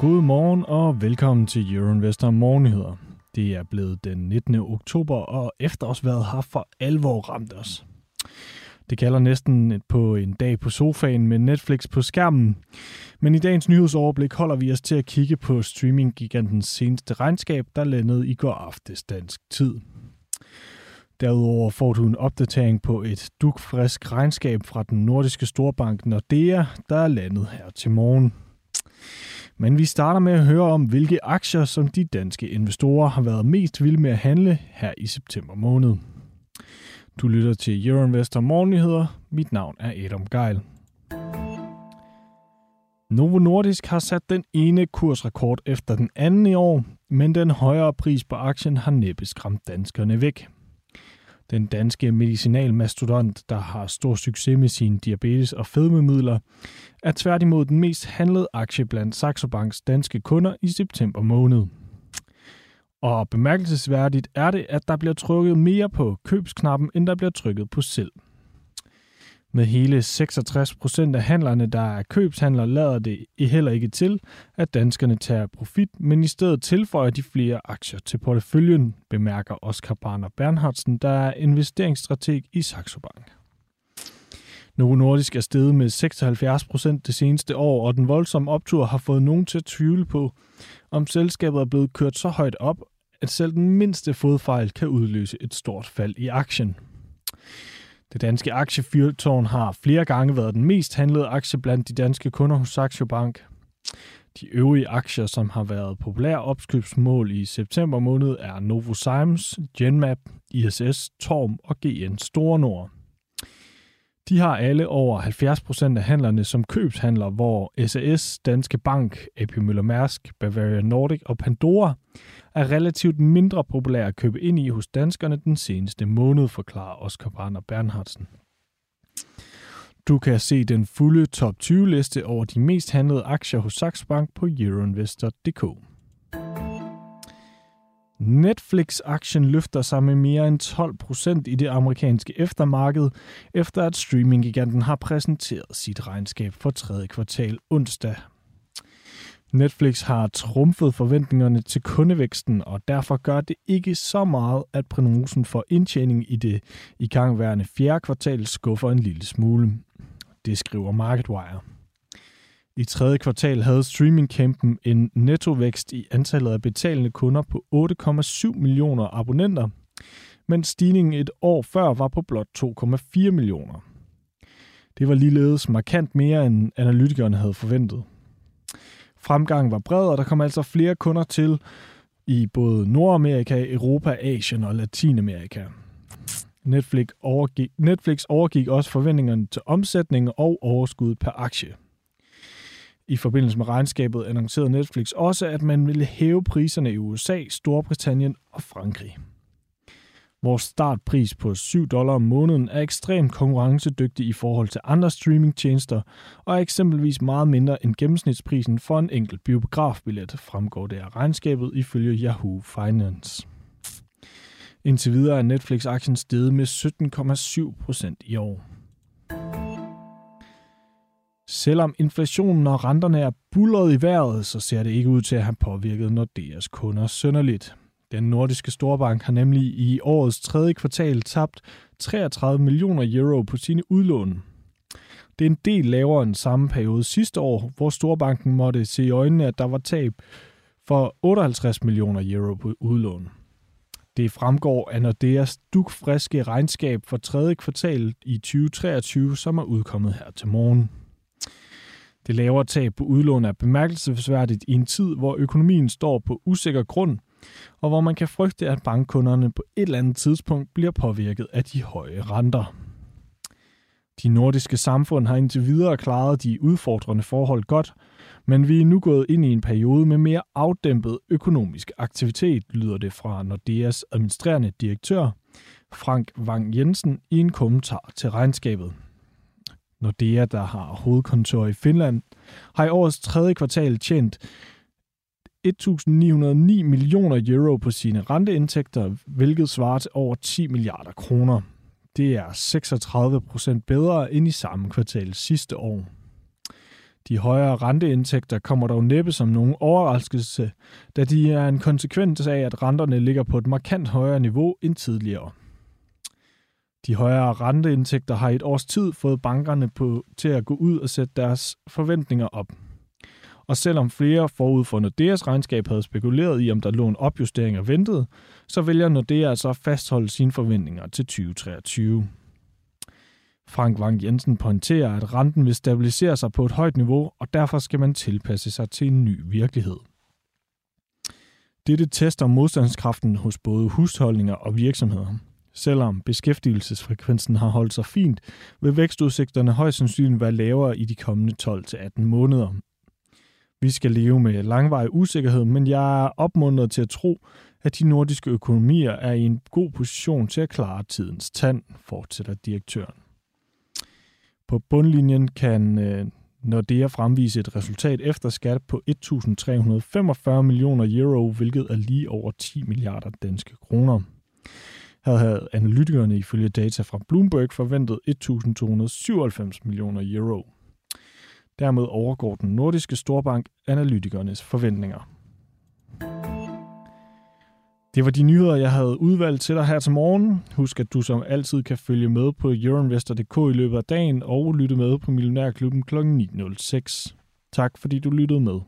God morgen og velkommen til Euroinvestor Morgennyheder. Det er blevet den 19. oktober, og efterårsværet har for alvor ramt os. Det kalder næsten på en dag på sofaen med Netflix på skærmen. Men i dagens nyhedsoverblik holder vi os til at kigge på streaminggigantens seneste regnskab, der landede i går aftes dansk tid. Derudover får du en opdatering på et dukfrisk regnskab fra den nordiske storbank Nordea, der er landet her til morgen. Men vi starter med at høre om, hvilke aktier, som de danske investorer har været mest vilde med at handle her i september måned. Du lytter til Euroinvestor Morgennyheder. Mit navn er Adam Geil. Novo Nordisk har sat den ene kursrekord efter den anden i år, men den højere pris på aktien har næppe skræmt danskerne væk. Den danske medicinalmastodont, der har stor succes med sine diabetes- og fedmemidler, er tværtimod den mest handlede aktie blandt Saxo Banks danske kunder i september måned. Og bemærkelsesværdigt er det, at der bliver trykket mere på købsknappen, end der bliver trykket på selv. Med hele 66 procent af handlerne, der er købshandler, lader det heller ikke til, at danskerne tager profit, men i stedet tilføjer de flere aktier til porteføljen, bemærker Oscar Barner Bernhardsen, der er investeringsstrateg i Saxo Bank. Novo Nordisk er steget med 76 procent det seneste år, og den voldsomme optur har fået nogen til at tvivle på, om selskabet er blevet kørt så højt op, at selv den mindste fodfejl kan udløse et stort fald i aktien. Det danske aktiefyrtårn har flere gange været den mest handlede aktie blandt de danske kunder hos Saxo Bank. De øvrige aktier, som har været populære opkøbsmål i september måned, er Novozymes, Genmap, ISS, Torm og GN Store Nord. De har alle over 70% af handlerne som købshandler, hvor SAS, Danske Bank, AP Møller Mærsk, Bavaria Nordic og Pandora er relativt mindre populære at købe ind i hos danskerne den seneste måned, forklarer Oscar Brander Bernhardsen. Du kan se den fulde top 20-liste over de mest handlede aktier hos Saxo Bank på euroinvestor.dk. Netflix-aktien løfter sig med mere end 12 procent i det amerikanske eftermarked, efter at streaminggiganten har præsenteret sit regnskab for tredje kvartal onsdag. Netflix har trumfet forventningerne til kundevæksten, og derfor gør det ikke så meget, at prognosen for indtjening i det igangværende fjerde kvartal skuffer en lille smule. Det skriver MarketWire. I tredje kvartal havde streamingkæmpen en nettovækst i antallet af betalende kunder på 8,7 millioner abonnenter, mens stigningen et år før var på blot 2,4 millioner. Det var ligeledes markant mere, end analytikerne havde forventet. Fremgangen var bred, og der kom altså flere kunder til i både Nordamerika, Europa, Asien og Latinamerika. Netflix overgik, Netflix overgik også forventningerne til omsætning og overskud per aktie. I forbindelse med regnskabet annoncerede Netflix også, at man ville hæve priserne i USA, Storbritannien og Frankrig. Vores startpris på 7 dollar om måneden er ekstremt konkurrencedygtig i forhold til andre streamingtjenester, og er eksempelvis meget mindre end gennemsnitsprisen for en enkelt biografbillet, fremgår det af regnskabet ifølge Yahoo Finance. Indtil videre er Netflix-aktien steget med 17,7 procent i år. Selvom inflationen og renterne er bullet i vejret, så ser det ikke ud til at have påvirket Nordeas kunder sønderligt. Den nordiske storbank har nemlig i årets tredje kvartal tabt 33 millioner euro på sine udlån. Det er en del lavere end samme periode sidste år, hvor storbanken måtte se i øjnene, at der var tab for 58 millioner euro på udlån. Det fremgår af Nordeas dukfriske regnskab for tredje kvartal i 2023, som er udkommet her til morgen. Det lavere tab på udlån er bemærkelsesværdigt i en tid, hvor økonomien står på usikker grund, og hvor man kan frygte, at bankkunderne på et eller andet tidspunkt bliver påvirket af de høje renter. De nordiske samfund har indtil videre klaret de udfordrende forhold godt, men vi er nu gået ind i en periode med mere afdæmpet økonomisk aktivitet, lyder det fra Nordeas administrerende direktør, Frank Wang Jensen, i en kommentar til regnskabet. Nordea, der har hovedkontor i Finland, har i årets tredje kvartal tjent 1.909 millioner euro på sine renteindtægter, hvilket svarer til over 10 milliarder kroner. Det er 36 procent bedre end i samme kvartal sidste år. De højere renteindtægter kommer dog næppe som nogen overraskelse, da de er en konsekvens af, at renterne ligger på et markant højere niveau end tidligere. De højere renteindtægter har i et års tid fået bankerne på, til at gå ud og sætte deres forventninger op. Og selvom flere forud for Nordeas regnskab havde spekuleret i, om der lå en opjustering af ventet, så vælger Nordea altså at fastholde sine forventninger til 2023. Frank Wang Jensen pointerer, at renten vil stabilisere sig på et højt niveau, og derfor skal man tilpasse sig til en ny virkelighed. Dette tester modstandskraften hos både husholdninger og virksomheder. Selvom beskæftigelsesfrekvensen har holdt sig fint, vil vækstudsigterne højst sandsynligt være lavere i de kommende 12-18 måneder. Vi skal leve med langvarig usikkerhed, men jeg er opmuntret til at tro, at de nordiske økonomier er i en god position til at klare tidens tand, fortsætter direktøren. På bundlinjen kan øh, Nordea fremvise et resultat efter skat på 1.345 millioner euro, hvilket er lige over 10 milliarder danske kroner. Her havde analytikerne ifølge data fra Bloomberg forventet 1.297 millioner euro. Dermed overgår den nordiske storbank analytikernes forventninger. Det var de nyheder, jeg havde udvalgt til dig her til morgen. Husk, at du som altid kan følge med på euroinvestor.dk i løbet af dagen og lytte med på Millionærklubben kl. 9.06. Tak fordi du lyttede med.